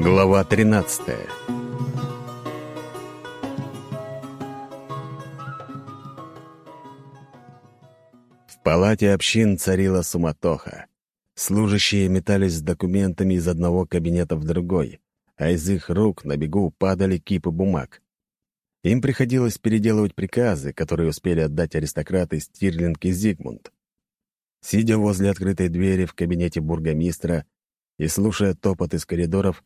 Глава 13 В палате общин царила суматоха. Служащие метались с документами из одного кабинета в другой, а из их рук на бегу падали кипы бумаг. Им приходилось переделывать приказы, которые успели отдать аристократы Стирлинг и Зигмунд. Сидя возле открытой двери в кабинете бургомистра и слушая топот из коридоров,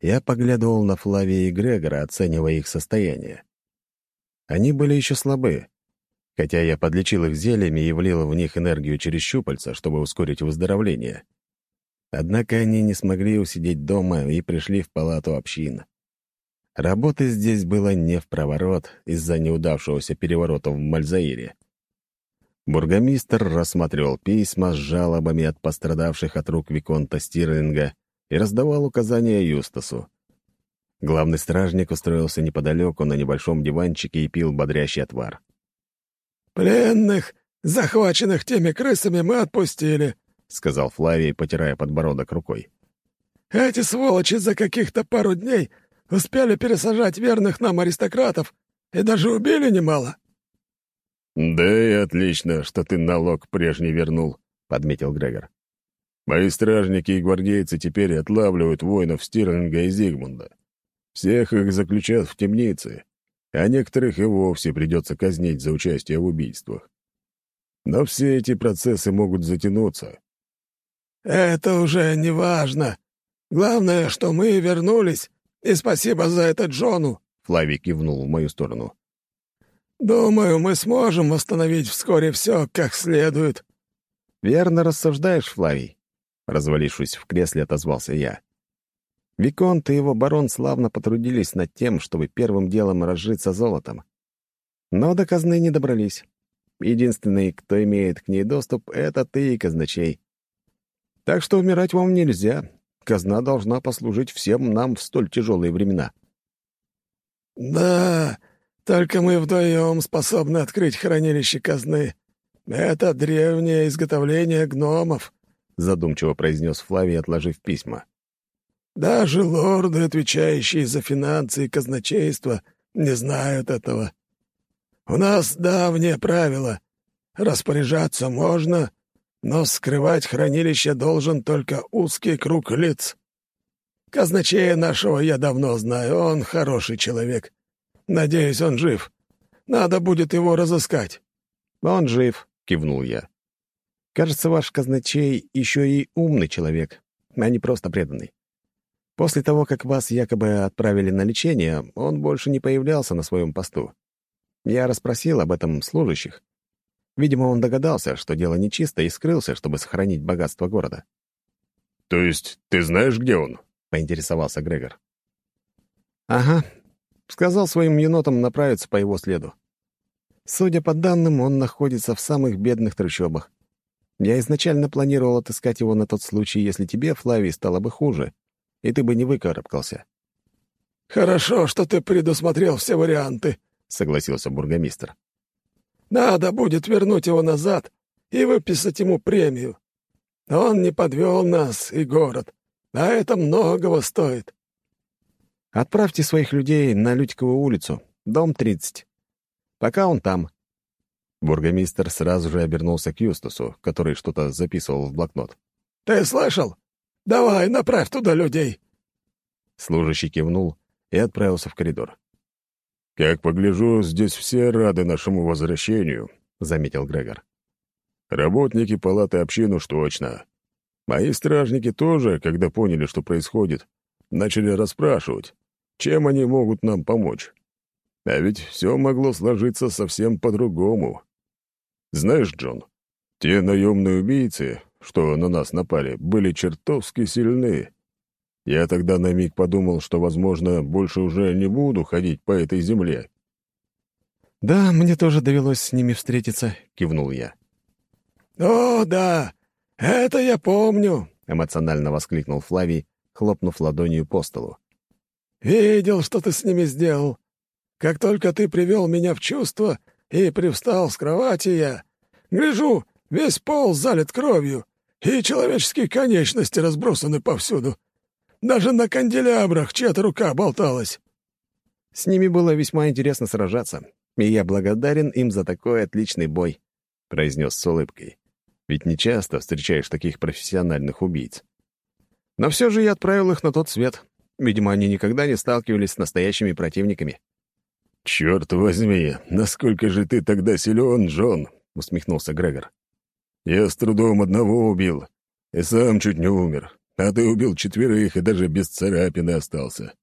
я поглядывал на Флавия и Грегора, оценивая их состояние. Они были еще слабы, хотя я подлечил их зельями и влил в них энергию через щупальца, чтобы ускорить выздоровление. Однако они не смогли усидеть дома и пришли в палату общин. Работы здесь было не в проворот из-за неудавшегося переворота в Мальзаире. Бургомистр рассматривал письма с жалобами от пострадавших от рук Виконта Стирлинга и раздавал указания Юстасу. Главный стражник устроился неподалеку на небольшом диванчике и пил бодрящий отвар. «Пленных, захваченных теми крысами, мы отпустили», — сказал Флавий, потирая подбородок рукой. «Эти сволочи за каких-то пару дней успели пересажать верных нам аристократов и даже убили немало». «Да и отлично, что ты налог прежний вернул», — подметил Грегор. Мои стражники и гвардейцы теперь отлавливают воинов Стирлинга и Зигмунда. Всех их заключат в темнице, а некоторых и вовсе придется казнить за участие в убийствах. Но все эти процессы могут затянуться. «Это уже не важно. Главное, что мы вернулись, и спасибо за это Джону», — Флавий кивнул в мою сторону. «Думаю, мы сможем восстановить вскоре все как следует». «Верно рассуждаешь, Флавий. Развалившись в кресле, отозвался я. Виконт и его барон славно потрудились над тем, чтобы первым делом разжиться золотом. Но до казны не добрались. Единственный, кто имеет к ней доступ, — это ты и казначей. Так что умирать вам нельзя. Казна должна послужить всем нам в столь тяжелые времена. «Да, только мы вдвоем способны открыть хранилище казны. Это древнее изготовление гномов», задумчиво произнес Флавий, отложив письма. «Даже лорды, отвечающие за финансы и казначейство, не знают этого. У нас давнее правило. Распоряжаться можно, но скрывать хранилище должен только узкий круг лиц. Казначея нашего я давно знаю, он хороший человек. Надеюсь, он жив. Надо будет его разыскать». «Он жив», — кивнул я. Кажется, ваш казначей еще и умный человек, а не просто преданный. После того, как вас якобы отправили на лечение, он больше не появлялся на своем посту. Я расспросил об этом служащих. Видимо, он догадался, что дело нечисто, и скрылся, чтобы сохранить богатство города. «То есть ты знаешь, где он?» — поинтересовался Грегор. «Ага», сказал своим енотам направиться по его следу. Судя по данным, он находится в самых бедных трущобах. Я изначально планировал отыскать его на тот случай, если тебе, Флавий, стало бы хуже, и ты бы не выкарабкался». «Хорошо, что ты предусмотрел все варианты», — согласился бургомистр. «Надо будет вернуть его назад и выписать ему премию. Он не подвел нас и город, а это многого стоит». «Отправьте своих людей на Лютикову улицу, дом 30. Пока он там, Бургомистр сразу же обернулся к Юстасу, который что-то записывал в блокнот. «Ты слышал? Давай, направь туда людей!» Служащий кивнул и отправился в коридор. «Как погляжу, здесь все рады нашему возвращению», — заметил Грегор. «Работники палаты общин уж точно. Мои стражники тоже, когда поняли, что происходит, начали расспрашивать, чем они могут нам помочь. А ведь все могло сложиться совсем по-другому. Знаешь, Джон, те наемные убийцы, что на нас напали, были чертовски сильны. Я тогда на миг подумал, что, возможно, больше уже не буду ходить по этой земле. «Да, мне тоже довелось с ними встретиться», — кивнул я. «О, да, это я помню», — эмоционально воскликнул Флавий, хлопнув ладонью по столу. «Видел, что ты с ними сделал. Как только ты привел меня в чувство, и привстал с кровати я. Гляжу, весь пол залит кровью, и человеческие конечности разбросаны повсюду. Даже на канделябрах чья-то рука болталась». С ними было весьма интересно сражаться, и я благодарен им за такой отличный бой», — произнес с улыбкой. «Ведь не часто встречаешь таких профессиональных убийц. Но все же я отправил их на тот свет. Видимо, они никогда не сталкивались с настоящими противниками». «Черт возьми, насколько же ты тогда силен, Джон!» — усмехнулся Грегор. «Я с трудом одного убил, и сам чуть не умер, а ты убил четверых и даже без царапины остался.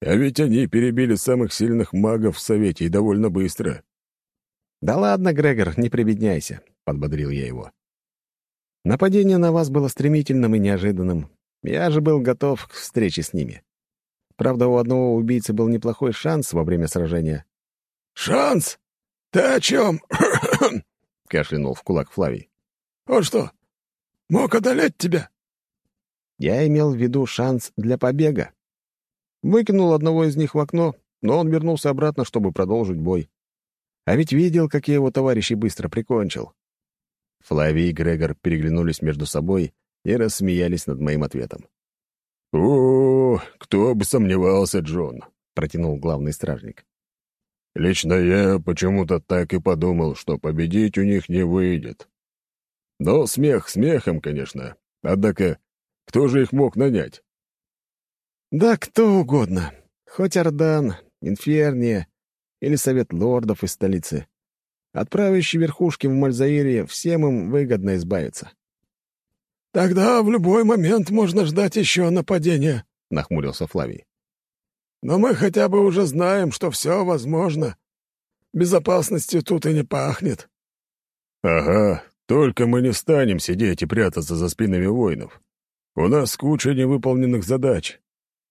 А ведь они перебили самых сильных магов в Совете и довольно быстро». «Да ладно, Грегор, не прибедняйся», — подбодрил я его. «Нападение на вас было стремительным и неожиданным. Я же был готов к встрече с ними. Правда, у одного убийцы был неплохой шанс во время сражения». «Шанс? Ты о чем?» — кашлянул в кулак Флавий. «Он что, мог одолеть тебя?» Я имел в виду шанс для побега. Выкинул одного из них в окно, но он вернулся обратно, чтобы продолжить бой. А ведь видел, как я его товарищей быстро прикончил. Флавий и Грегор переглянулись между собой и рассмеялись над моим ответом. «О, кто бы сомневался, Джон», — протянул главный стражник. «Лично я почему-то так и подумал, что победить у них не выйдет. Но смех смехом, конечно. Однако, кто же их мог нанять? Да кто угодно. Хоть Ордан, Инферния или Совет Лордов из столицы. Отправящий верхушки в Мальзаире, всем им выгодно избавиться. «Тогда в любой момент можно ждать еще нападения», — нахмурился Флавий. «Но мы хотя бы уже знаем, что все возможно. Безопасностью тут и не пахнет». «Ага, только мы не станем сидеть и прятаться за спинами воинов. У нас куча невыполненных задач.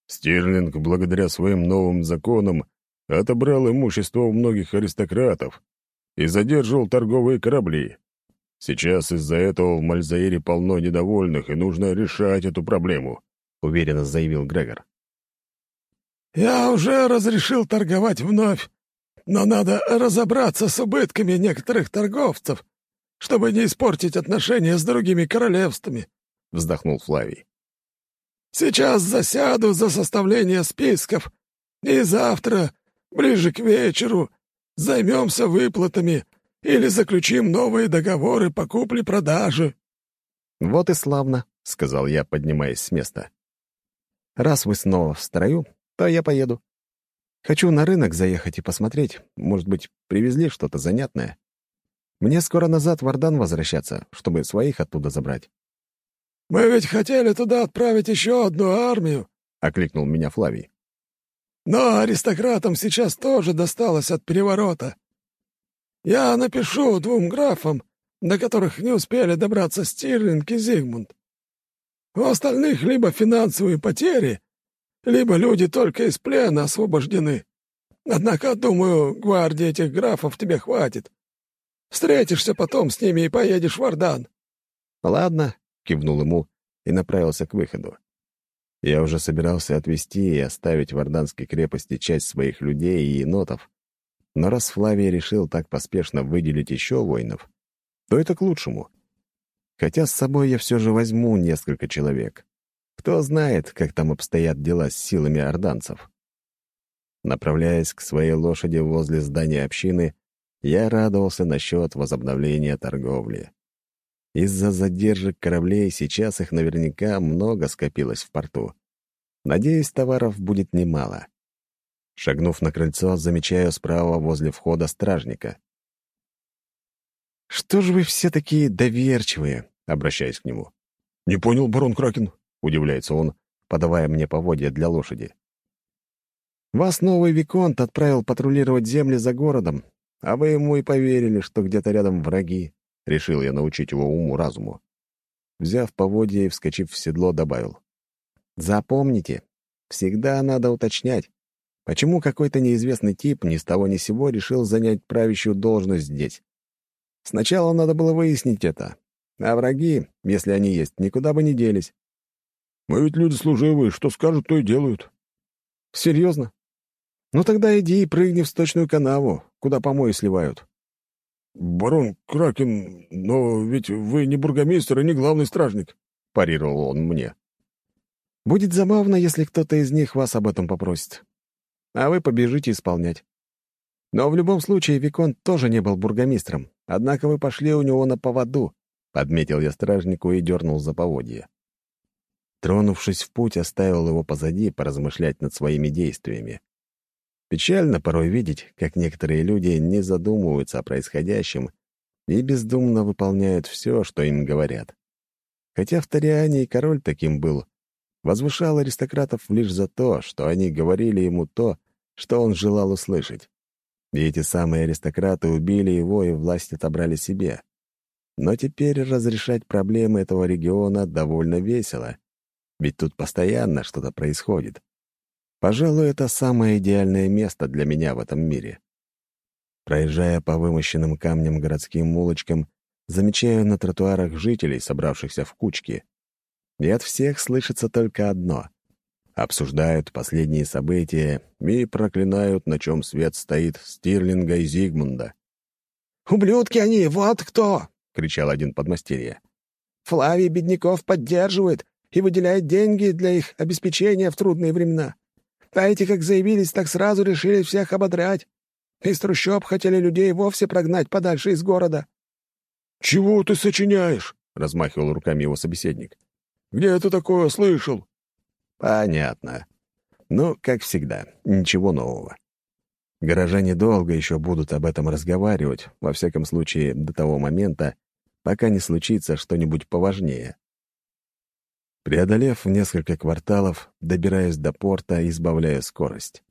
Стирлинг, благодаря своим новым законам, отобрал имущество у многих аристократов и задерживал торговые корабли. Сейчас из-за этого в Мальзаире полно недовольных, и нужно решать эту проблему», — уверенно заявил Грегор. «Я уже разрешил торговать вновь, но надо разобраться с убытками некоторых торговцев, чтобы не испортить отношения с другими королевствами», — вздохнул Флавий. Сейчас засяду за составление списков, и завтра, ближе к вечеру, займемся выплатами или заключим новые договоры по купле-продаже». «Вот и славно», — сказал я, поднимаясь с места. «Раз вы снова в строю, то я поеду. Хочу на рынок заехать и посмотреть. Может быть, привезли что-то занятное. Мне скоро назад в Ордан возвращаться, чтобы своих оттуда забрать». «Мы ведь хотели туда отправить еще одну армию», — окликнул меня Флавий. «Но аристократам сейчас тоже досталось от переворота. Я напишу двум графам, до которых не успели добраться Стирлинг и Зигмунд. У остальных либо финансовые потери, либо люди только из плена освобождены. Однако, думаю, гвардии этих графов тебе хватит. Встретишься потом с ними и поедешь в Ордан». «Ладно, — кивнул ему и направился к выходу. Я уже собирался отвезти и оставить в Орданской крепости часть своих людей и енотов, но раз Флавий решил так поспешно выделить еще воинов, то это к лучшему. Хотя с собой я все же возьму несколько человек. Кто знает, как там обстоят дела с силами орданцев. Направляясь к своей лошади возле здания общины, я радовался насчет возобновления торговли. Из-за задержек кораблей сейчас их наверняка много скопилось в порту. Надеюсь, товаров будет немало. Шагнув на крыльцо, замечаю справа возле входа стражника. «Что же вы все такие доверчивые?» — обращаясь к нему. «Не понял, барон Кракен?» — удивляется он, подавая мне поводья для лошади. «Вас новый Виконт отправил патрулировать земли за городом, а вы ему и поверили, что где-то рядом враги. Решил я научить его уму-разуму. Взяв поводья и вскочив в седло, добавил. «Запомните, всегда надо уточнять, почему какой-то неизвестный тип ни с того ни сего решил занять правящую должность здесь. Сначала надо было выяснить это, а враги, если они есть, никуда бы не делись». «Мы ведь люди служивые, что скажут, то и делают». «Серьезно? Ну тогда иди и прыгни в сточную канаву, куда помои сливают. «Барон Кракен, но ведь вы не бургомистр и не главный стражник», — парировал он мне. Будет забавно, если кто-то из них вас об этом попросит. А вы побежите исполнять. Но в любом случае Виконт тоже не был бургомистром, однако вы пошли у него на поводу, — подметил я стражнику и дернул за поводья. Тронувшись в путь, оставил его позади поразмышлять над своими действиями. Печально порой видеть, как некоторые люди не задумываются о происходящем и бездумно выполняют все, что им говорят. Хотя в Ториане и король таким был, возвышал аристократов лишь за то, что они говорили ему то, что он желал услышать. И эти самые аристократы убили его и власть отобрали себе. Но теперь разрешать проблемы этого региона довольно весело, ведь тут постоянно что-то происходит. Пожалуй, это самое идеальное место для меня в этом мире. Проезжая по вымощенным камнем городским улочкам, замечаю на тротуарах жителей, собравшихся в кучки. И от всех слышится только одно. Обсуждают последние события и проклинают, на чем свет стоит Стирлинга и Зигмунда. «Ублюдки они, вот кто!» — кричал один подмастерье. «Флавий бедняков поддерживает, и выделяет деньги для их обеспечения в трудные времена. А эти как заявились, так сразу решили всех ободрять. Из трущоб хотели людей вовсе прогнать подальше из города». «Чего ты сочиняешь?» — размахивал руками его собеседник. «Где ты такое слышал?» «Понятно. Ну, как всегда, ничего нового. Горожане долго еще будут об этом разговаривать, во всяком случае, до того момента, пока не случится что-нибудь поважнее. Преодолев несколько кварталов, добираясь до порта и избавляя скорость.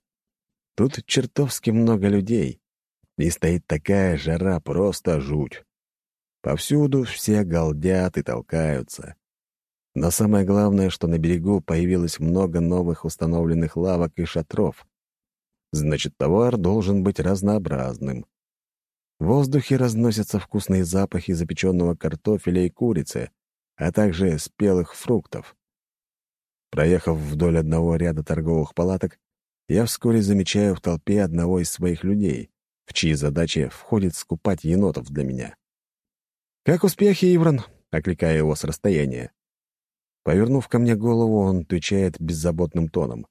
Тут чертовски много людей, и стоит такая жара, просто жуть. Повсюду все галдят и толкаются. Но самое главное, что на берегу появилось много новых установленных лавок и шатров. Значит, товар должен быть разнообразным. В воздухе разносятся вкусные запахи запеченного картофеля и курицы, а также спелых фруктов. Проехав вдоль одного ряда торговых палаток, я вскоре замечаю в толпе одного из своих людей, в чьи задачи входит скупать енотов для меня. «Как успехи, Иврон?» — окликая его с расстояния. Повернув ко мне голову, он отвечает беззаботным тоном.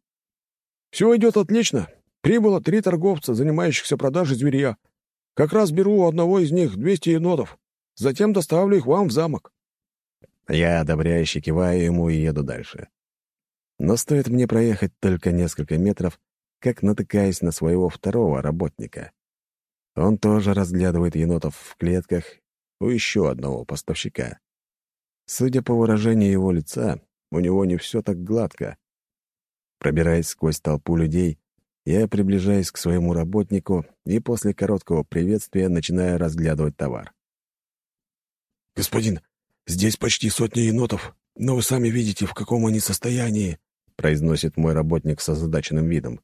«Все идет отлично. Прибыло три торговца, занимающихся продажей зверья. Как раз беру у одного из них 200 енотов. Затем доставлю их вам в замок. Я одобряюще киваю ему и еду дальше. Но стоит мне проехать только несколько метров, как натыкаюсь на своего второго работника. Он тоже разглядывает енотов в клетках у еще одного поставщика. Судя по выражению его лица, у него не все так гладко. Пробираясь сквозь толпу людей, я приближаюсь к своему работнику и после короткого приветствия начинаю разглядывать товар. «Господин, Здесь почти сотня енотов, но вы сами видите, в каком они состоянии», — произносит мой работник с озадаченным видом.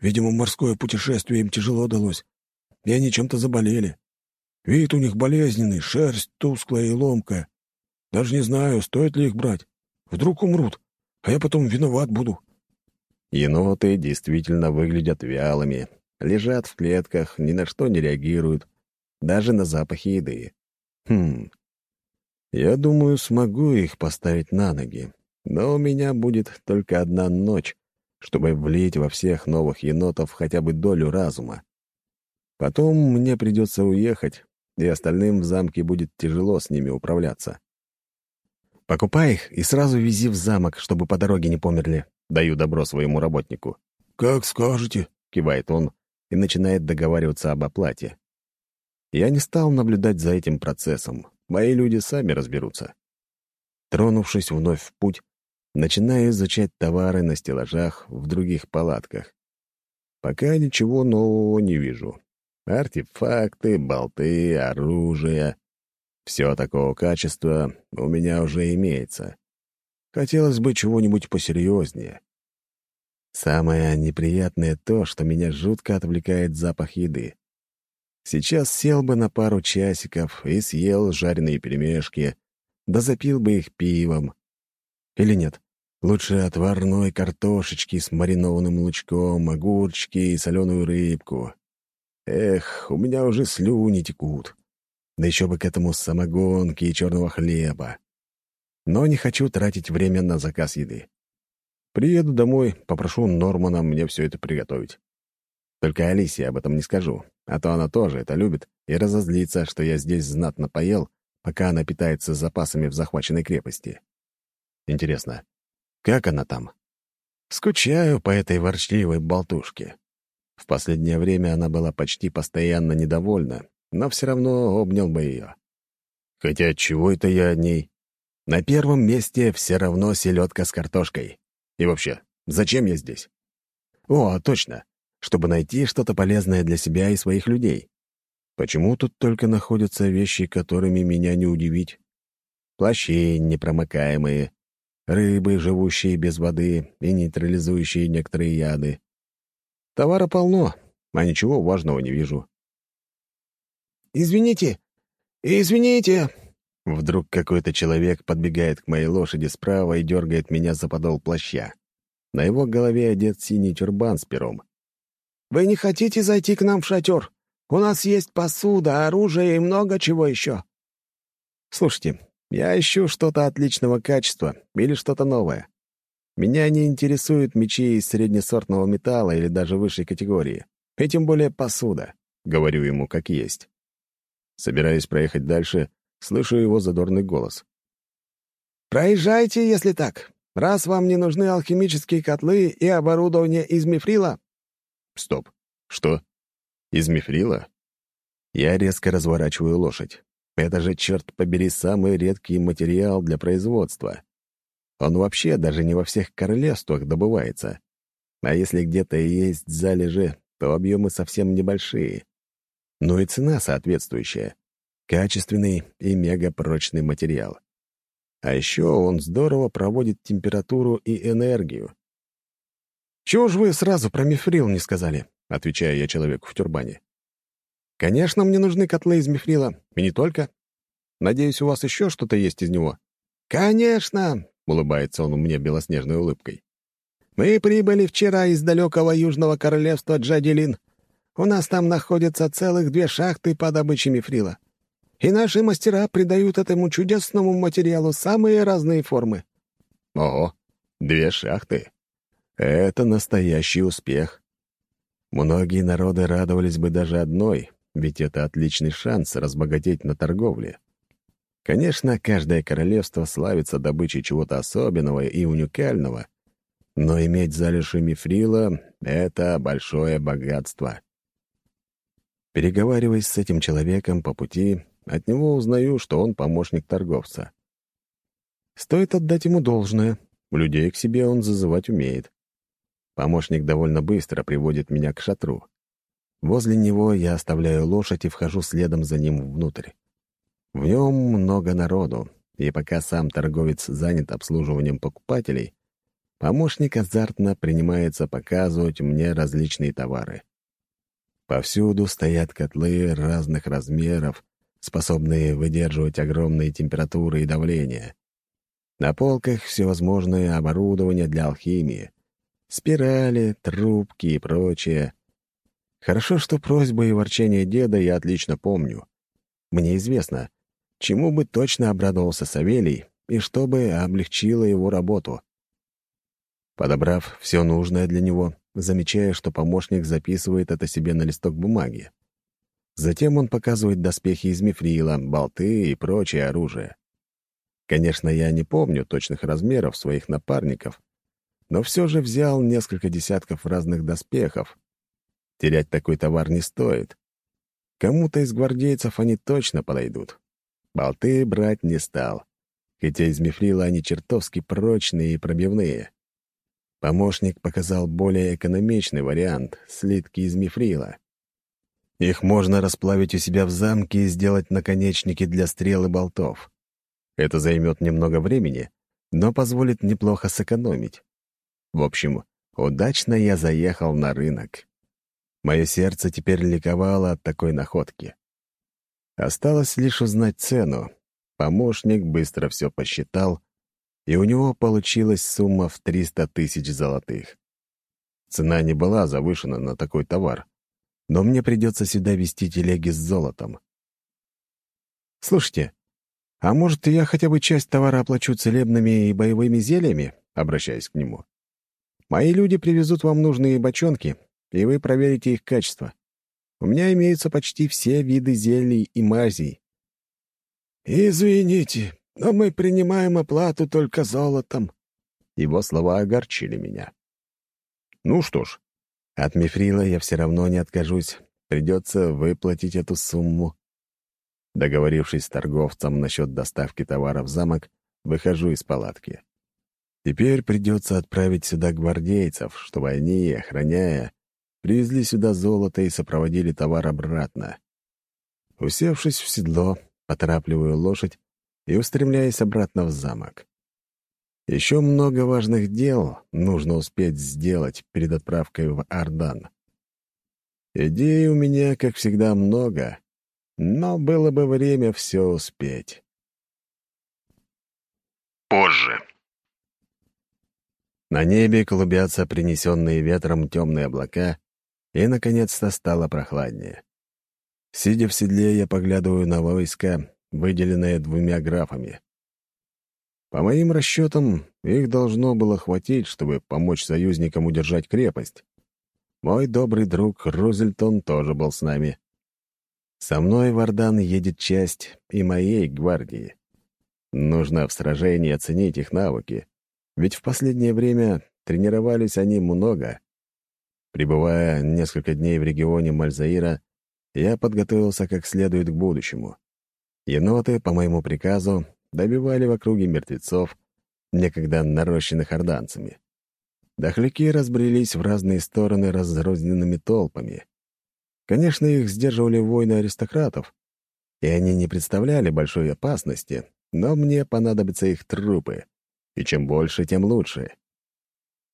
«Видимо, морское путешествие им тяжело далось, и они чем-то заболели. Вид у них болезненный, шерсть тусклая и ломкая. Даже не знаю, стоит ли их брать. Вдруг умрут, а я потом виноват буду». Еноты действительно выглядят вялыми, лежат в клетках, ни на что не реагируют, даже на запахи еды. Хм, я думаю, смогу их поставить на ноги, но у меня будет только одна ночь, чтобы влить во всех новых енотов хотя бы долю разума. Потом мне придется уехать, и остальным в замке будет тяжело с ними управляться. Покупай их и сразу вези в замок, чтобы по дороге не померли. Даю добро своему работнику. «Как скажете», — кивает он и начинает договариваться об оплате. Я не стал наблюдать за этим процессом. Мои люди сами разберутся. Тронувшись вновь в путь, начинаю изучать товары на стеллажах в других палатках. Пока ничего нового не вижу. Артефакты, болты, оружие — все такого качества у меня уже имеется. Хотелось бы чего-нибудь посерьезнее. Самое неприятное то, что меня жутко отвлекает запах еды. Сейчас сел бы на пару часиков и съел жареные пельмешки, да запил бы их пивом. Или нет, лучше отварной картошечки с маринованным лучком, огурчики и соленую рыбку. Эх, у меня уже слюни текут. Да еще бы к этому самогонки и черного хлеба. Но не хочу тратить время на заказ еды. Приеду домой, попрошу Нормана мне все это приготовить. Только Алисе об этом не скажу, а то она тоже это любит и разозлится, что я здесь знатно поел, пока она питается запасами в захваченной крепости. Интересно, как она там? Скучаю по этой ворчливой болтушке. В последнее время она была почти постоянно недовольна, но все равно обнял бы ее. Хотя чего это я о ней? На первом месте все равно селедка с картошкой. И вообще, зачем я здесь? О, точно, чтобы найти что-то полезное для себя и своих людей. Почему тут только находятся вещи, которыми меня не удивить? Плащи непромокаемые, рыбы, живущие без воды и нейтрализующие некоторые яды. Товара полно, а ничего важного не вижу. «Извините! Извините!» Вдруг какой-то человек подбегает к моей лошади справа и дергает меня за подол плаща. На его голове одет синий тюрбан с пером. «Вы не хотите зайти к нам в шатер? У нас есть посуда, оружие и много чего еще». «Слушайте, я ищу что-то отличного качества или что-то новое. Меня не интересуют мечи из среднесортного металла или даже высшей категории, и тем более посуда», — говорю ему как есть. Собираюсь проехать дальше, слышу его задорный голос. «Проезжайте, если так. Раз вам не нужны алхимические котлы и оборудование из мифрила...» «Стоп. Что? Из мифрила?» Я резко разворачиваю лошадь. Это же, черт побери, самый редкий материал для производства. Он вообще даже не во всех королевствах добывается. А если где-то и есть залежи, то объемы совсем небольшие. Ну и цена соответствующая. Качественный и мегапрочный материал. А еще он здорово проводит температуру и энергию. «Чего ж вы сразу про мифрил не сказали?» — отвечаю я человеку в тюрбане. «Конечно, мне нужны котлы из мифрила, и не только. Надеюсь, у вас еще что-то есть из него?» «Конечно!» — улыбается он мне белоснежной улыбкой. «Мы прибыли вчера из далекого южного королевства Джадилин. У нас там находятся целых две шахты по добыче мифрила. И наши мастера придают этому чудесному материалу самые разные формы». «Ого, две шахты! Это настоящий успех!» Многие народы радовались бы даже одной, ведь это отличный шанс разбогатеть на торговле. Конечно, каждое королевство славится добычей чего-то особенного и уникального, но иметь залежи мифрила — это большое богатство. Переговариваясь с этим человеком по пути, от него узнаю, что он помощник торговца. Стоит отдать ему должное, людей к себе он зазывать умеет. Помощник довольно быстро приводит меня к шатру. Возле него я оставляю лошадь и вхожу следом за ним внутрь. В нем много народу, и пока сам торговец занят обслуживанием покупателей, помощник азартно принимается показывать мне различные товары. Повсюду стоят котлы разных размеров, способные выдерживать огромные температуры и давления. На полках всевозможное оборудование для алхимии, спирали, трубки и прочее. Хорошо, что просьбы и ворчание деда я отлично помню. Мне известно, чему бы точно обрадовался Савелий и что бы облегчило его работу. Подобрав все нужное для него, замечая, что помощник записывает это себе на листок бумаги. Затем он показывает доспехи из мифрила, болты и прочее оружие. Конечно, я не помню точных размеров своих напарников, но все же взял несколько десятков разных доспехов. Терять такой товар не стоит. Кому-то из гвардейцев они точно подойдут. Болты брать не стал, хотя из мифрила они чертовски прочные и пробивные. Помощник показал более экономичный вариант — слитки из мифрила. Их можно расплавить у себя в замке и сделать наконечники для стрел и болтов. Это займет немного времени, но позволит неплохо сэкономить. В общем, удачно я заехал на рынок. Мое сердце теперь ликовало от такой находки. Осталось лишь узнать цену. Помощник быстро все посчитал, и у него получилась сумма в 300 тысяч золотых. Цена не была завышена на такой товар, но мне придется сюда везти телеги с золотом. «Слушайте, а может, я хотя бы часть товара оплачу целебными и боевыми зельями?» — обращаясь к нему. Мои люди привезут вам нужные бочонки, и вы проверите их качество. У меня имеются почти все виды зелий и мазей». «Извините, но мы принимаем оплату только золотом». Его слова огорчили меня. «Ну что ж, от мифрила я все равно не откажусь. Придется выплатить эту сумму». Договорившись с торговцем насчет доставки товара в замок, выхожу из палатки. Теперь придется отправить сюда гвардейцев, чтобы они, охраняя, привезли сюда золото и сопроводили товар обратно. Усевшись в седло, поторапливаю лошадь и устремляюсь обратно в замок. Еще много важных дел нужно успеть сделать перед отправкой в Ардан. Идей у меня, как всегда, много, но было бы время все успеть. Позже. На небе клубятся принесенные ветром темные облака, и, наконец-то, стало прохладнее. Сидя в седле, я поглядываю на войска, выделенные двумя графами. По моим расчетам, их должно было хватить, чтобы помочь союзникам удержать крепость. Мой добрый друг Рузельтон тоже был с нами. Со мной в Ордан едет часть и моей гвардии. Нужно в сражении оценить их навыки, ведь в последнее время тренировались они много. Пребывая несколько дней в регионе Мальзаира, я подготовился как следует к будущему. Еноты, по моему приказу, добивали в округе мертвецов, некогда нарощенных орданцами. Дохляки разбрелись в разные стороны разрозненными толпами. Конечно, их сдерживали войны аристократов, и они не представляли большой опасности, но мне понадобятся их трупы, и чем больше, тем лучше.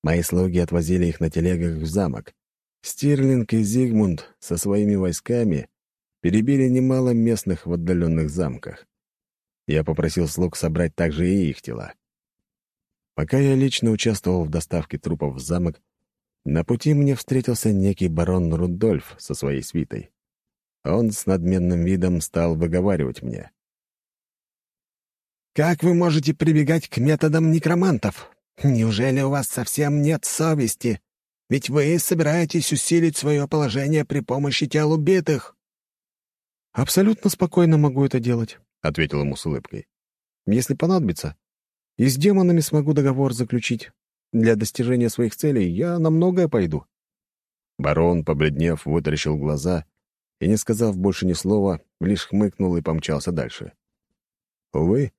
Мои слуги отвозили их на телегах в замок. Стирлинг и Зигмунд со своими войсками перебили немало местных в отдаленных замках. Я попросил слуг собрать также и их тела. Пока я лично участвовал в доставке трупов в замок, на пути мне встретился некий барон Рудольф со своей свитой. Он с надменным видом стал выговаривать мне. «Как вы можете прибегать к методам некромантов? Неужели у вас совсем нет совести? Ведь вы собираетесь усилить свое положение при помощи тел убитых». «Абсолютно спокойно могу это делать», — ответил ему с улыбкой. «Если понадобится, и с демонами смогу договор заключить. Для достижения своих целей я на многое пойду». Барон, побледнев, вытаращил глаза и, не сказав больше ни слова, лишь хмыкнул и помчался дальше. Увы,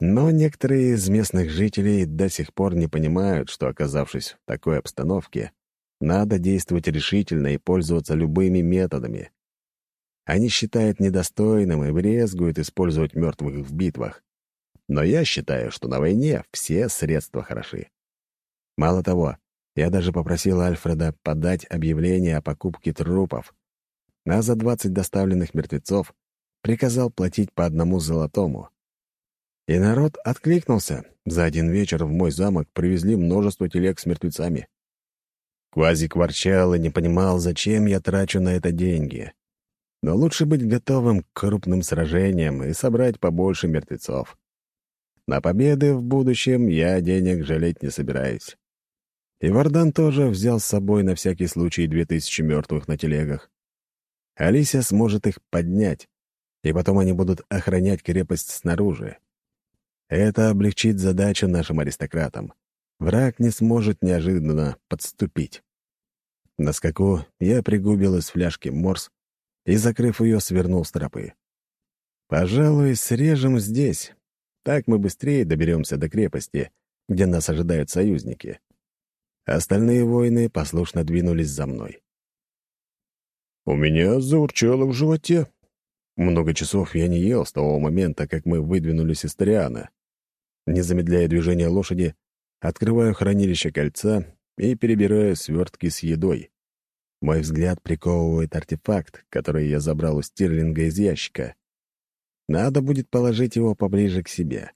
но некоторые из местных жителей до сих пор не понимают, что, оказавшись в такой обстановке, надо действовать решительно и пользоваться любыми методами. Они считают недостойным и брезгуют использовать мертвых в битвах. Но я считаю, что на войне все средства хороши. Мало того, я даже попросил Альфреда подать объявление о покупке трупов, а за 20 доставленных мертвецов приказал платить по одному золотому. И народ откликнулся. За один вечер в мой замок привезли множество телег с мертвецами. Квазик ворчал и не понимал, зачем я трачу на это деньги. Но лучше быть готовым к крупным сражениям и собрать побольше мертвецов. На победы в будущем я денег жалеть не собираюсь. И Вардан тоже взял с собой на всякий случай две тысячи мертвых на телегах. Алисия сможет их поднять, и потом они будут охранять крепость снаружи. Это облегчит задачу нашим аристократам. Враг не сможет неожиданно подступить. На скаку я пригубил из фляжки морс и, закрыв ее, свернул с тропы. «Пожалуй, срежем здесь. Так мы быстрее доберемся до крепости, где нас ожидают союзники». Остальные воины послушно двинулись за мной. У меня заурчало в животе. Много часов я не ел с того момента, как мы выдвинулись из Ториана. Не замедляя движение лошади, открываю хранилище кольца и перебираю свертки с едой. Мой взгляд приковывает артефакт, который я забрал у Стирлинга из ящика. Надо будет положить его поближе к себе.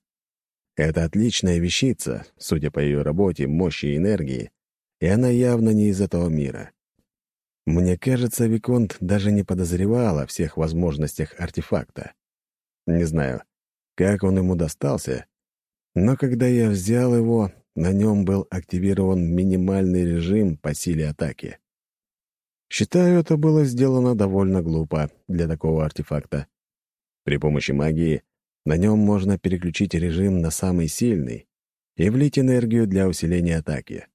Это отличная вещица, судя по ее работе, мощи и энергии, и она явно не из этого мира. Мне кажется, Виконт даже не подозревал о всех возможностях артефакта. Не знаю, как он ему достался, но когда я взял его, на нем был активирован минимальный режим по силе атаки. Считаю, это было сделано довольно глупо для такого артефакта. При помощи магии на нем можно переключить режим на самый сильный и влить энергию для усиления атаки.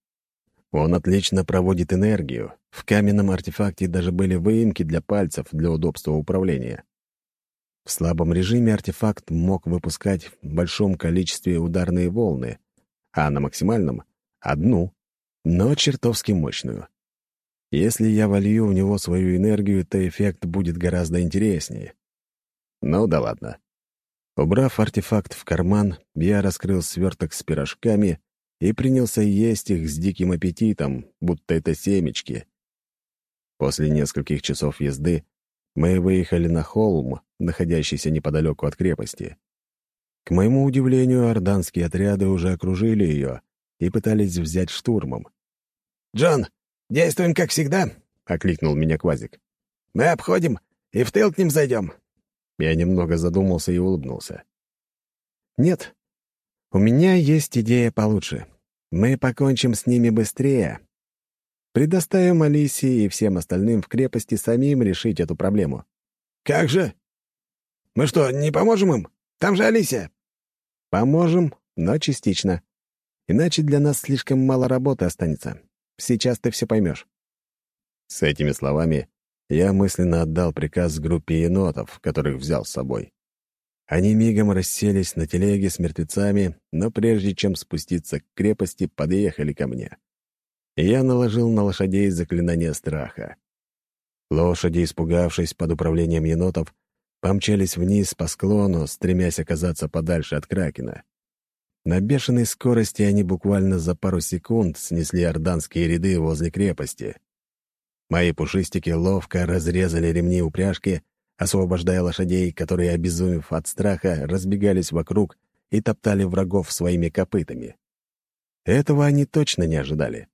Он отлично проводит энергию. В каменном артефакте даже были выемки для пальцев для удобства управления. В слабом режиме артефакт мог выпускать в большом количестве ударные волны, а на максимальном — одну, но чертовски мощную. Если я волью в него свою энергию, то эффект будет гораздо интереснее. Ну да ладно. Убрав артефакт в карман, я раскрыл сверток с пирожками и принялся есть их с диким аппетитом, будто это семечки. После нескольких часов езды мы выехали на холм, находящийся неподалеку от крепости. К моему удивлению, орданские отряды уже окружили ее и пытались взять штурмом. «Джон, действуем как всегда», — окликнул меня Квазик. «Мы обходим и в тыл к ним зайдем». Я немного задумался и улыбнулся. «Нет, у меня есть идея получше. Мы покончим с ними быстрее. Предоставим Алисе и всем остальным в крепости самим решить эту проблему». «Как же? Мы что, не поможем им? Там же Алисия!» «Поможем, но частично. Иначе для нас слишком мало работы останется. Сейчас ты все поймешь». С этими словами я мысленно отдал приказ группе енотов, которых взял с собой. Они мигом расселись на телеге с мертвецами, но прежде чем спуститься к крепости, подъехали ко мне. Я наложил на лошадей заклинание страха. Лошади, испугавшись под управлением енотов, помчались вниз по склону, стремясь оказаться подальше от Кракена. На бешеной скорости они буквально за пару секунд снесли орданские ряды возле крепости. Мои пушистики ловко разрезали ремни упряжки, освобождая лошадей, которые, обезумев от страха, разбегались вокруг и топтали врагов своими копытами. Этого они точно не ожидали.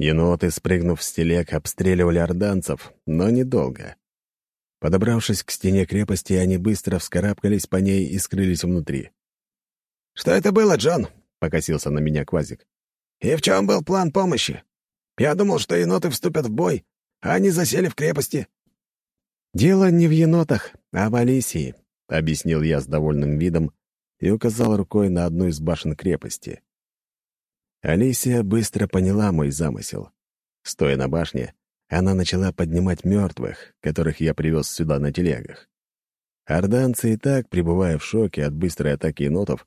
Еноты, спрыгнув с телег, обстреливали орданцев, но недолго. Подобравшись к стене крепости, они быстро вскарабкались по ней и скрылись внутри. «Что это было, Джон?» — покосился на меня Квазик. «И в чем был план помощи? Я думал, что еноты вступят в бой, а они засели в крепости». «Дело не в енотах, а в Алисии», — объяснил я с довольным видом и указал рукой на одну из башен крепости. Алисия быстро поняла мой замысел. Стоя на башне, она начала поднимать мертвых, которых я привез сюда на телегах. Орданцы и так, пребывая в шоке от быстрой атаки енотов,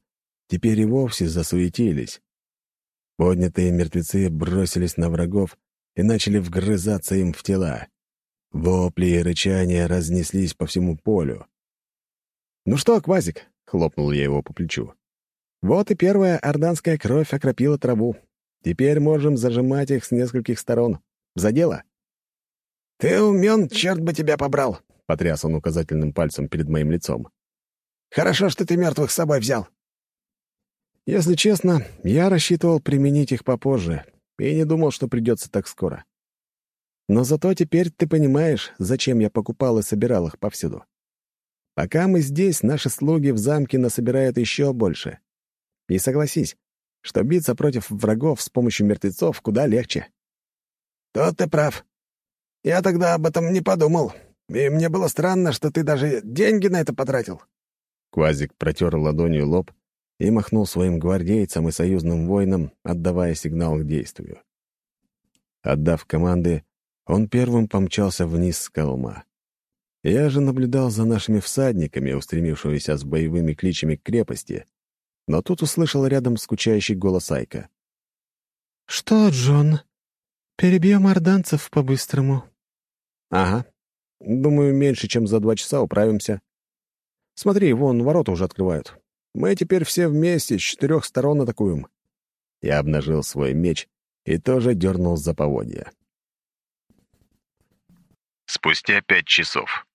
теперь и вовсе засуетились. Поднятые мертвецы бросились на врагов и начали вгрызаться им в тела. Вопли и рычания разнеслись по всему полю. «Ну что, Квазик?» — хлопнул я его по плечу. «Вот и первая орданская кровь окропила траву. Теперь можем зажимать их с нескольких сторон. За дело!» «Ты умен, черт бы тебя побрал!» — потряс он указательным пальцем перед моим лицом. «Хорошо, что ты мертвых с собой взял». Если честно, я рассчитывал применить их попозже и не думал, что придется так скоро. Но зато теперь ты понимаешь, зачем я покупал и собирал их повсюду. Пока мы здесь, наши слуги в замке насобирают еще больше. И согласись, что биться против врагов с помощью мертвецов куда легче. Тот ты прав. Я тогда об этом не подумал, и мне было странно, что ты даже деньги на это потратил. Квазик протер ладонью лоб и махнул своим гвардейцам и союзным воинам, отдавая сигнал к действию. Отдав команды, он первым помчался вниз с холма. Я же наблюдал за нашими всадниками, устремившимися с боевыми кличами к крепости, но тут услышал рядом скучающий голос Айка. «Что, Джон, перебьем орданцев по-быстрому?» «Ага. Думаю, меньше, чем за два часа управимся. Смотри, вон ворота уже открывают. Мы теперь все вместе с четырех сторон атакуем». Я обнажил свой меч и тоже дернул за поводья. Спустя пять часов.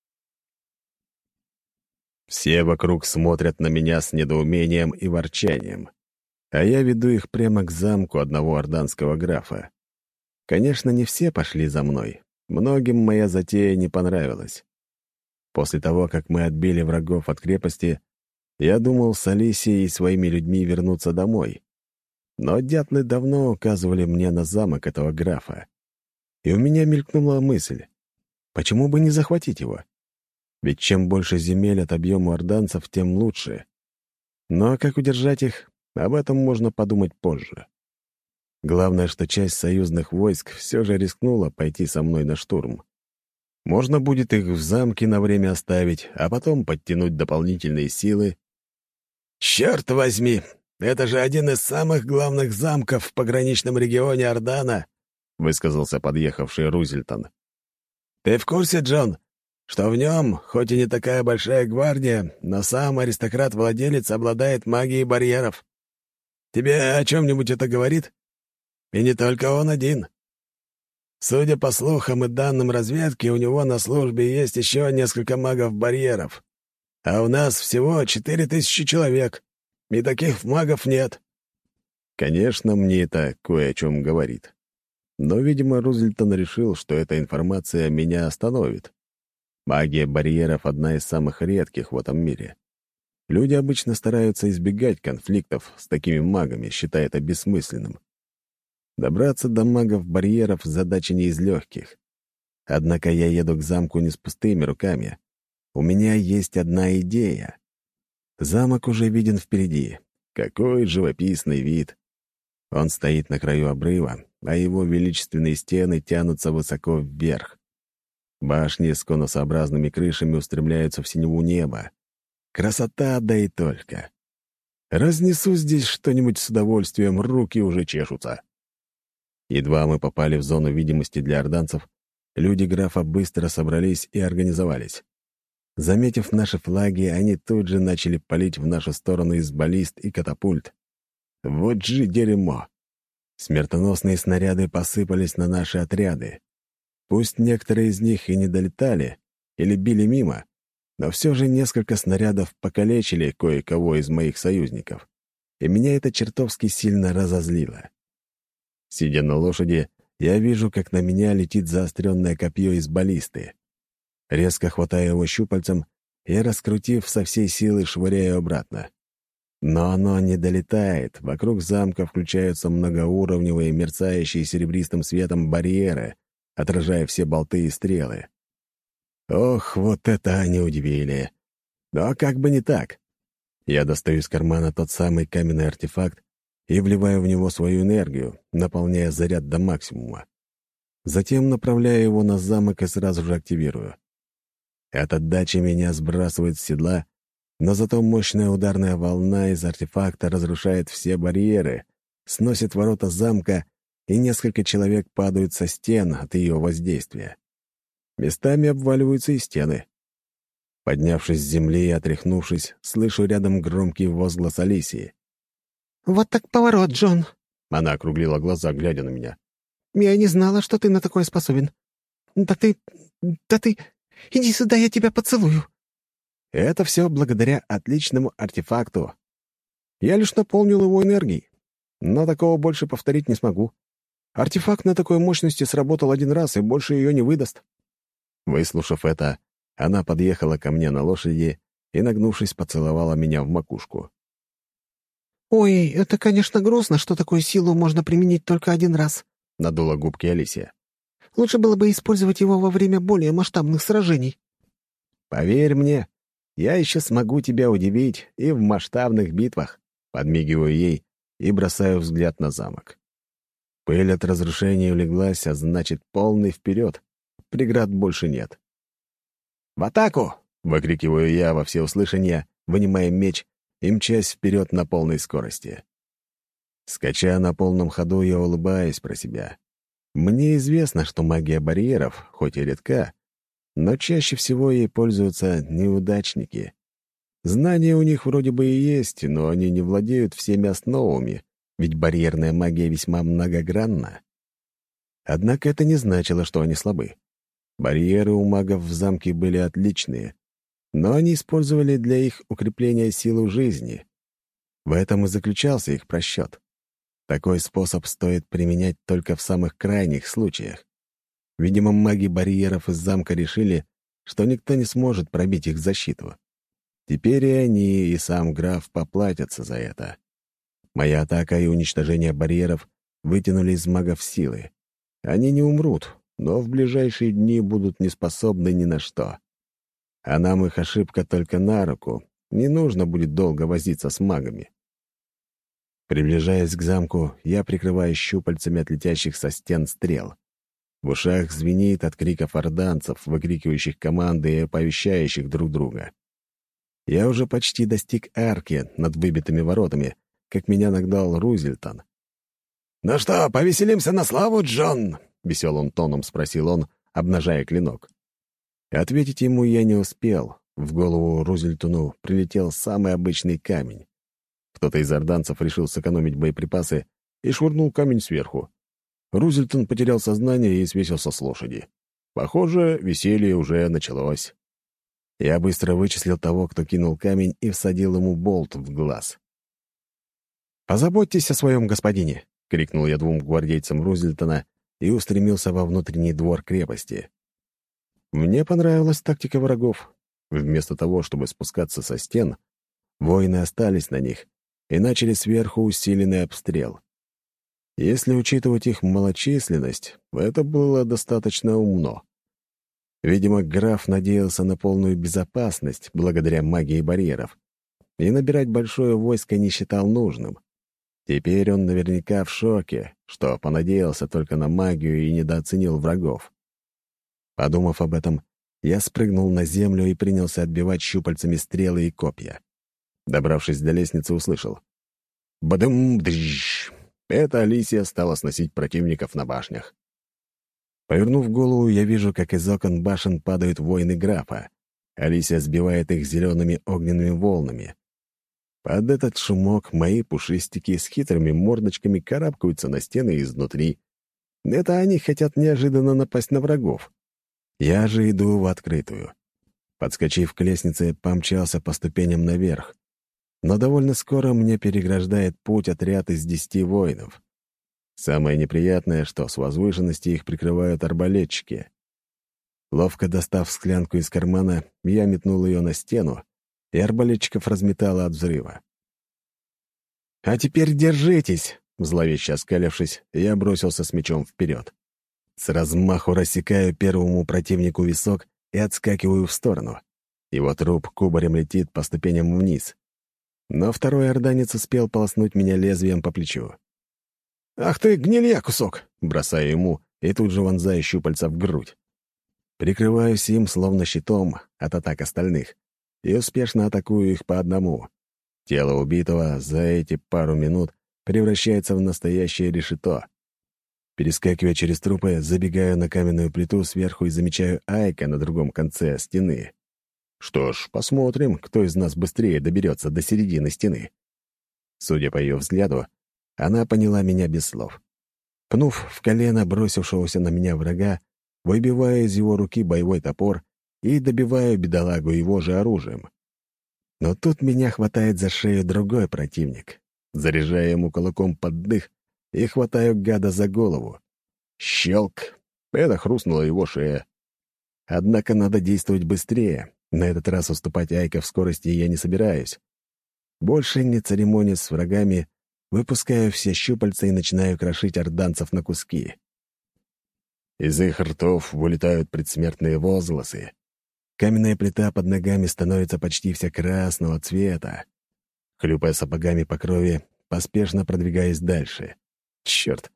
Все вокруг смотрят на меня с недоумением и ворчанием, а я веду их прямо к замку одного орданского графа. Конечно, не все пошли за мной. Многим моя затея не понравилась. После того, как мы отбили врагов от крепости, я думал с Алисией и своими людьми вернуться домой. но дятлы давно указывали мне на замок этого графа. И у меня мелькнула мысль, почему бы не захватить его? Ведь чем больше земель отобьем у орданцев, тем лучше. Но как удержать их, об этом можно подумать позже. Главное, что часть союзных войск все же рискнула пойти со мной на штурм. Можно будет их в замке на время оставить, а потом подтянуть дополнительные силы. «Черт возьми! Это же один из самых главных замков в пограничном регионе Ордана!» — высказался подъехавший Рузельтон. «Ты в курсе, Джон, что в нем, хоть и не такая большая гвардия, но сам аристократ-владелец обладает магией барьеров? Тебе о чем-нибудь это говорит? И не только он один. Судя по слухам и данным разведки, у него на службе есть еще несколько магов-барьеров. А у нас всего четыре тысячи человек, и таких магов нет. Конечно, мне это кое о чем говорит. Но, видимо, Рузвельтон решил, что эта информация меня остановит. Магия барьеров — одна из самых редких в этом мире. Люди обычно стараются избегать конфликтов с такими магами, считая это бессмысленным. Добраться до магов-барьеров — задача не из легких. Однако я еду к замку не с пустыми руками. У меня есть одна идея. Замок уже виден впереди. Какой живописный вид! Он стоит на краю обрыва, а его величественные стены тянутся высоко вверх. Башни с конусообразными крышами устремляются в синеву неба. Красота, да и только. Разнесу здесь что-нибудь с удовольствием, руки уже чешутся. Едва мы попали в зону видимости для орданцев, люди графа быстро собрались и организовались. Заметив наши флаги, они тут же начали палить в нашу сторону из баллист и катапульт. Вот же дерьмо! Смертоносные снаряды посыпались на наши отряды. Пусть некоторые из них и не долетали или били мимо, но все же несколько снарядов покалечили кое-кого из моих союзников, и меня это чертовски сильно разозлило. Сидя на лошади, я вижу, как на меня летит заостренное копье из баллисты. Резко хватая его щупальцем и, раскрутив со всей силы, швыряю обратно. Но оно не долетает. Вокруг замка включаются многоуровневые, мерцающие серебристым светом барьеры, отражая все болты и стрелы. Ох, вот это они удивили. Но как бы не так. Я достаю из кармана тот самый каменный артефакт и вливаю в него свою энергию, наполняя заряд до максимума. Затем направляю его на замок и сразу же активирую. От отдачи меня сбрасывает с седла, но зато мощная ударная волна из артефакта разрушает все барьеры, сносит ворота замка, и несколько человек падают со стен от ее воздействия. Местами обваливаются и стены. Поднявшись с земли и отряхнувшись, слышу рядом громкий возглас Алисии. «Вот так поворот, Джон!» Она округлила глаза, глядя на меня. «Я не знала, что ты на такое способен. Да ты... да ты... Иди сюда, я тебя поцелую». Это все благодаря отличному артефакту. Я лишь наполнил его энергией, но такого больше повторить не смогу. Артефакт на такой мощности сработал один раз и больше ее не выдаст. Выслушав это, она подъехала ко мне на лошади и, нагнувшись, поцеловала меня в макушку. «Ой, это, конечно, грустно, что такую силу можно применить только один раз», — надула губки Алисия. Лучше было бы использовать его во время более масштабных сражений. Поверь мне, я еще смогу тебя удивить и в масштабных битвах. Подмигиваю ей и бросаю взгляд на замок. Пыль от разрушения улеглась, а значит, полный вперед. Преград больше нет. «В атаку!» — выкрикиваю я во всеуслышание, вынимая меч и мчась вперед на полной скорости. Скача на полном ходу, я улыбаюсь про себя. Мне известно, что магия барьеров, хоть и редка, но чаще всего ей пользуются неудачники. Знания у них вроде бы и есть, но они не владеют всеми основами, ведь барьерная магия весьма многогранна. Однако это не значило, что они слабы. Барьеры у магов в замке были отличные, но они использовали для их укрепления силу жизни. В этом и заключался их просчет. Такой способ стоит применять только в самых крайних случаях. Видимо, маги барьеров из замка решили, что никто не сможет пробить их защиту. Теперь и они, и сам граф поплатятся за это. Моя атака и уничтожение барьеров вытянули из магов силы. Они не умрут, но в ближайшие дни будут неспособны ни на что. А нам их ошибка только на руку, не нужно будет долго возиться с магами. Приближаясь к замку, я прикрываю щупальцами от летящих со стен стрел. В ушах звенит от криков орданцев, выкрикивающих команды и оповещающих друг друга. Я уже почти достиг арки над выбитыми воротами, как меня нагнал Рузельтон. «Ну что, повеселимся на славу, Джон?» — веселым тоном спросил он, обнажая клинок. Ответить ему я не успел. В голову Рузельтону прилетел самый обычный камень. Кто-то из орданцев решил сэкономить боеприпасы и швырнул камень сверху. Рузельтон потерял сознание и свесился с лошади. Похоже, веселье уже началось. Я быстро вычислил того, кто кинул камень, и всадил ему болт в глаз. «Позаботьтесь о своем господине!» — крикнул я двум гвардейцам Рузельтона и устремился во внутренний двор крепости. Мне понравилась тактика врагов. Вместо того, чтобы спускаться со стен, воины остались на них и начали сверху усиленный обстрел. Если учитывать их малочисленность, это было достаточно умно. Видимо, граф надеялся на полную безопасность благодаря магии барьеров, и набирать большое войско не считал нужным. Теперь он наверняка в шоке, что понадеялся только на магию и недооценил врагов. Подумав об этом, я спрыгнул на землю и принялся отбивать щупальцами стрелы и копья. Добравшись до лестницы, услышал. «Бадым-дрищ!» Это Алисия стала сносить противников на башнях. Повернув голову, я вижу, как из окон башен падают воины графа. Алисия сбивает их зелеными огненными волнами. Под этот шумок мои пушистики с хитрыми мордочками карабкаются на стены изнутри. Это они хотят неожиданно напасть на врагов. Я же иду в открытую. Подскочив к лестнице, помчался по ступеням наверх. Но довольно скоро мне переграждает путь отряд из десяти воинов. Самое неприятное, что с возвышенности их прикрывают арбалетчики. Ловко достав склянку из кармана, я метнул ее на стену, и арбалетчиков разметало от взрыва. «А теперь держитесь!» — зловеще оскалившись, я бросился с мечом вперед. С размаху рассекаю первому противнику висок и отскакиваю в сторону. Его труп кубарем летит по ступеням вниз. Но второй орданец успел полоснуть меня лезвием по плечу. «Ах ты, гнилья кусок!» — бросаю ему и тут же вонзаю щупальца в грудь. Прикрываюсь им словно щитом от атак остальных, и успешно атакую их по одному. Тело убитого за эти пару минут превращается в настоящее решето. Перескакивая через трупы, забегаю на каменную плиту сверху и замечаю Айка на другом конце стены. Что ж, посмотрим, кто из нас быстрее доберется до середины стены. Судя по ее взгляду, она поняла меня без слов. Пнув в колено бросившегося на меня врага, выбивая из его руки боевой топор и добиваю бедолагу его же оружием. Но тут меня хватает за шею другой противник. Заряжаю ему кулаком под дых и хватаю гада за голову. Щелк! Это хрустнула его шея. Однако надо действовать быстрее. На этот раз уступать Айка в скорости я не собираюсь. Больше не церемонясь с врагами, выпускаю все щупальца и начинаю крошить орданцев на куски. Из их ртов вылетают предсмертные возгласы. Каменная плита под ногами становится почти вся красного цвета. Хлюпая сапогами по крови, поспешно продвигаясь дальше. Черт,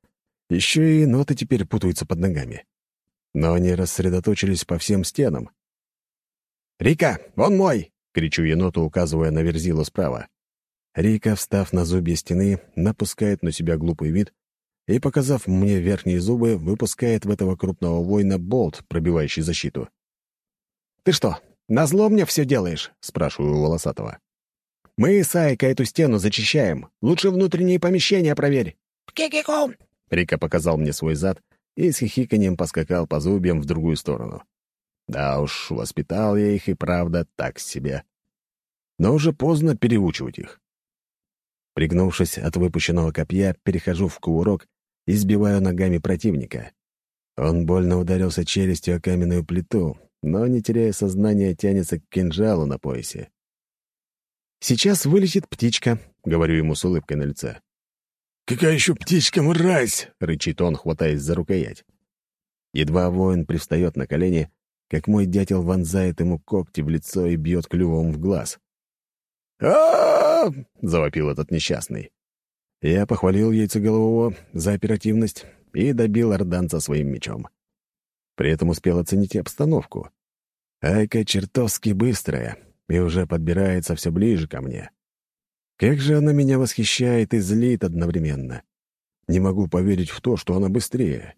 еще и ноты теперь путаются под ногами. Но они рассредоточились по всем стенам. «Рика, он мой!» — кричу еноту, указывая на верзилу справа. Рика, встав на зубья стены, напускает на себя глупый вид и, показав мне верхние зубы, выпускает в этого крупного воина болт, пробивающий защиту. «Ты что, назло мне все делаешь?» — спрашиваю у Волосатого. «Мы с Айка эту стену зачищаем. Лучше внутренние помещения проверь». «Кикиком!» — Рика показал мне свой зад и с хихиканием поскакал по зубьям в другую сторону. Да уж, воспитал я их и правда так себе. Но уже поздно переучивать их. Пригнувшись от выпущенного копья, перехожу в кувырок и сбиваю ногами противника. Он больно ударился челюстью о каменную плиту, но, не теряя сознания, тянется к кинжалу на поясе. «Сейчас вылетит птичка», — говорю ему с улыбкой на лице. «Какая еще птичка мразь!» — рычит он, хватаясь за рукоять. Едва воин пристает на колени, как мой дятел вонзает ему когти в лицо и бьет клювом в глаз. а завопил этот несчастный. Я похвалил яйцеголового за оперативность и добил орданца своим мечом. При этом успел оценить обстановку. Айка чертовски быстрая и уже подбирается все ближе ко мне. Как же она меня восхищает и злит одновременно. Не могу поверить в то, что она быстрее.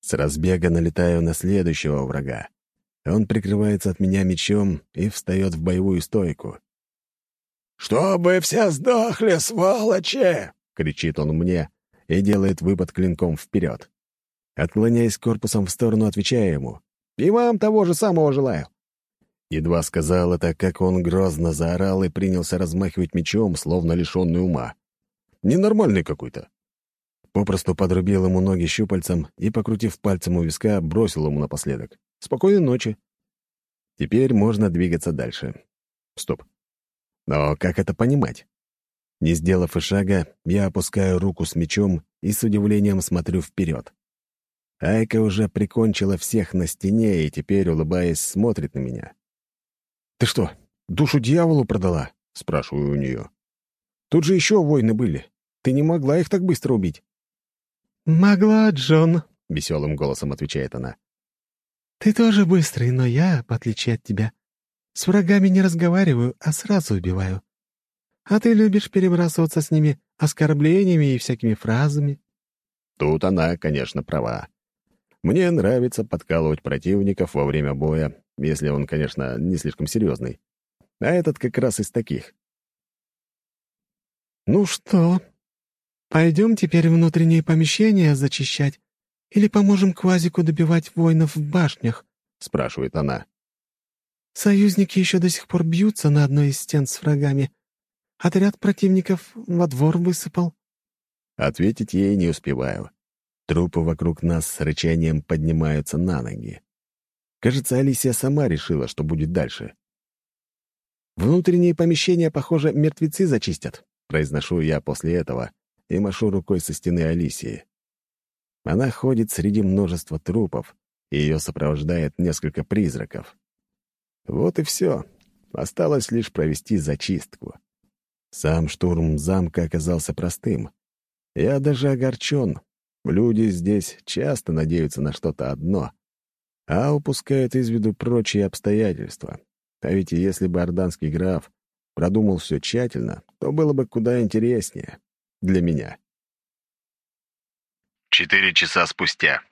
С разбега налетаю на следующего врага. Он прикрывается от меня мечом и встает в боевую стойку. «Чтобы все сдохли, сволочи!» — кричит он мне и делает выпад клинком вперед. Отклоняясь корпусом в сторону, отвечаю ему. «И вам того же самого желаю». Едва сказал это, как он грозно заорал и принялся размахивать мечом, словно лишенный ума. Ненормальный какой-то. Попросту подрубил ему ноги щупальцем и, покрутив пальцем у виска, бросил ему напоследок. «Спокойной ночи». Теперь можно двигаться дальше. Стоп. Но как это понимать? Не сделав и шага, я опускаю руку с мечом и с удивлением смотрю вперед. Айка уже прикончила всех на стене и теперь, улыбаясь, смотрит на меня. «Ты что, душу дьяволу продала?» — спрашиваю у нее. «Тут же еще войны были. Ты не могла их так быстро убить». «Могла, Джон», — веселым голосом отвечает она. «Ты тоже быстрый, но я, в отличие от тебя, с врагами не разговариваю, а сразу убиваю. А ты любишь перебрасываться с ними оскорблениями и всякими фразами». Тут она, конечно, права. Мне нравится подкалывать противников во время боя, если он, конечно, не слишком серьезный. А этот как раз из таких. «Ну что, пойдем теперь внутренние помещения зачищать или поможем Квазику добивать воинов в башнях?» — спрашивает она. Союзники еще до сих пор бьются на одной из стен с врагами. Отряд противников во двор высыпал. Ответить ей не успеваю. Трупы вокруг нас с рычанием поднимаются на ноги. Кажется, Алисия сама решила, что будет дальше. «Внутренние помещения, похоже, мертвецы зачистят», — произношу я после этого и машу рукой со стены Алисии. Она ходит среди множества трупов, и ее сопровождает несколько призраков. Вот и все. Осталось лишь провести зачистку. Сам штурм замка оказался простым. Я даже огорчен. Люди здесь часто надеются на что-то одно, а упускают из виду прочие обстоятельства. А ведь если бы орданский граф продумал все тщательно, то было бы куда интереснее. Для меня. Четыре часа спустя.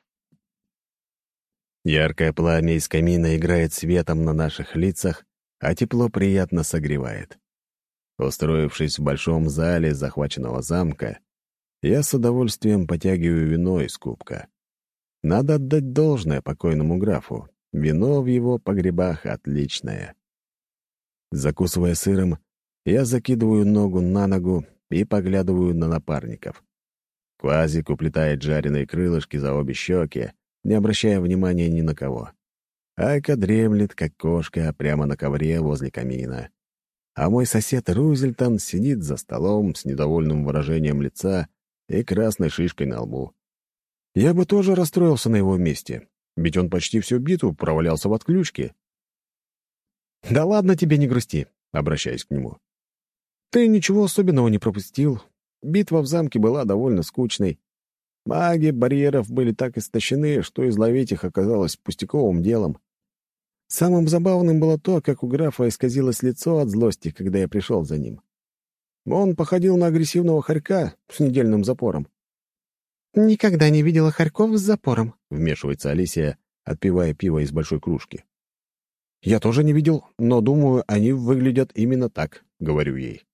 Яркое пламя из камина играет светом на наших лицах, а тепло приятно согревает. Устроившись в большом зале захваченного замка, я с удовольствием потягиваю вино из кубка. Надо отдать должное покойному графу. Вино в его погребах отличное. Закусывая сыром, я закидываю ногу на ногу и поглядываю на напарников. Квазик уплетает жареные крылышки за обе щеки, не обращая внимания ни на кого. Айка дремлет, как кошка, прямо на ковре возле камина. А мой сосед Рузельтон сидит за столом с недовольным выражением лица и красной шишкой на лбу. Я бы тоже расстроился на его месте, ведь он почти всю битву провалялся в отключке. «Да ладно тебе, не грусти», — обращаясь к нему. «Ты ничего особенного не пропустил. Битва в замке была довольно скучной. Маги барьеров были так истощены, что изловить их оказалось пустяковым делом. Самым забавным было то, как у графа исказилось лицо от злости, когда я пришел за ним. Он походил на агрессивного хорька с недельным запором. «Никогда не видела хорьков с запором», — вмешивается Алисия, отпивая пиво из большой кружки. «Я тоже не видел, но, думаю, они выглядят именно так», — говорю ей.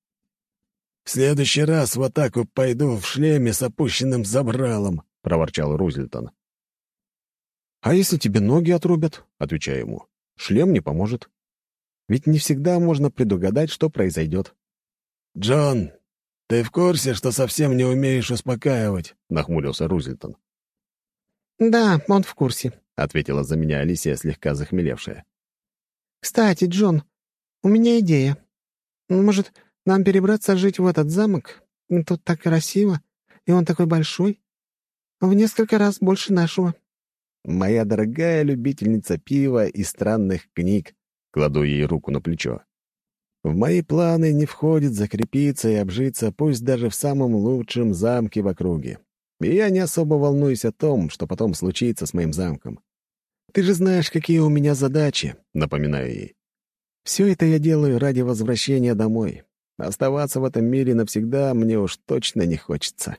«В следующий раз в атаку пойду в шлеме с опущенным забралом», — проворчал Рузельтон. «А если тебе ноги отрубят?» — отвечаю ему. «Шлем не поможет. Ведь не всегда можно предугадать, что произойдет». «Джон, ты в курсе, что совсем не умеешь успокаивать?» — нахмурился Рузельтон. «Да, он в курсе», — ответила за меня Алисия, слегка захмелевшая. «Кстати, Джон, у меня идея. Может, нам перебраться жить в этот замок? Тут так красиво, И он такой большой. В несколько раз больше нашего». «Моя дорогая любительница пива и странных книг», — кладу ей руку на плечо. «В мои планы не входит закрепиться и обжиться, пусть даже в самом лучшем замке в округе. И я не особо волнуюсь о том, что потом случится с моим замком. Ты же знаешь, какие у меня задачи», — напоминаю ей. «Все это я делаю ради возвращения домой. Оставаться в этом мире навсегда мне уж точно не хочется».